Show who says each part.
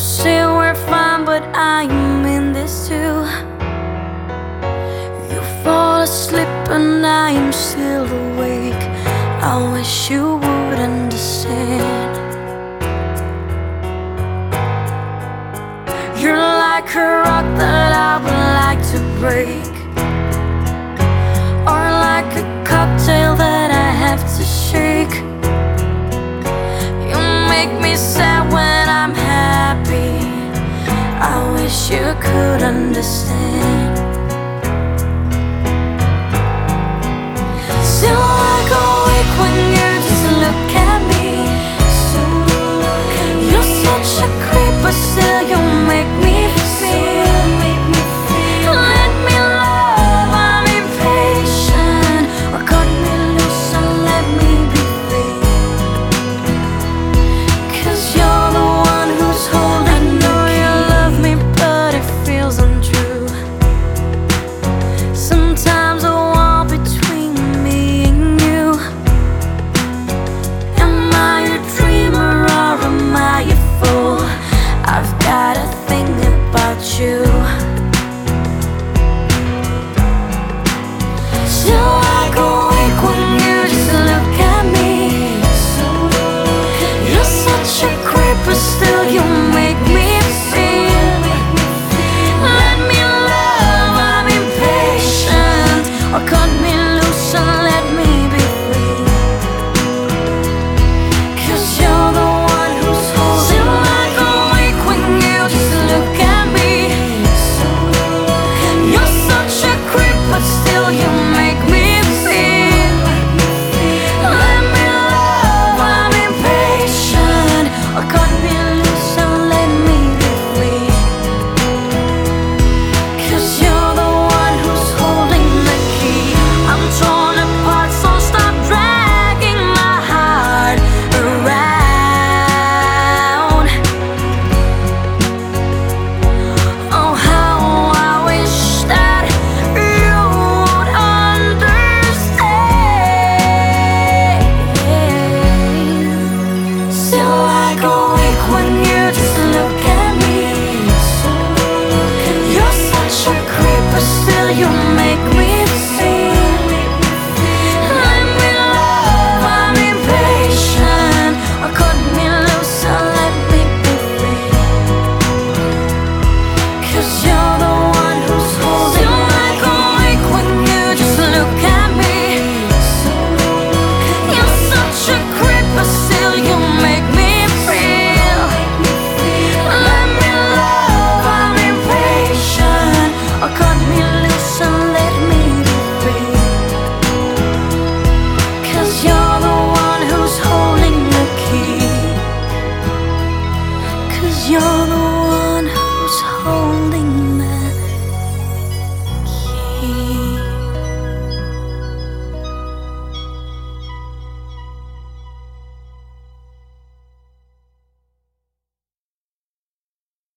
Speaker 1: say we're fine, but I am in this too. You fall asleep and I am still awake. I wish you would understand. You're like a rock that I would like to break, or like a cocktail that I have to shake. You make me sad when wish you could understand. your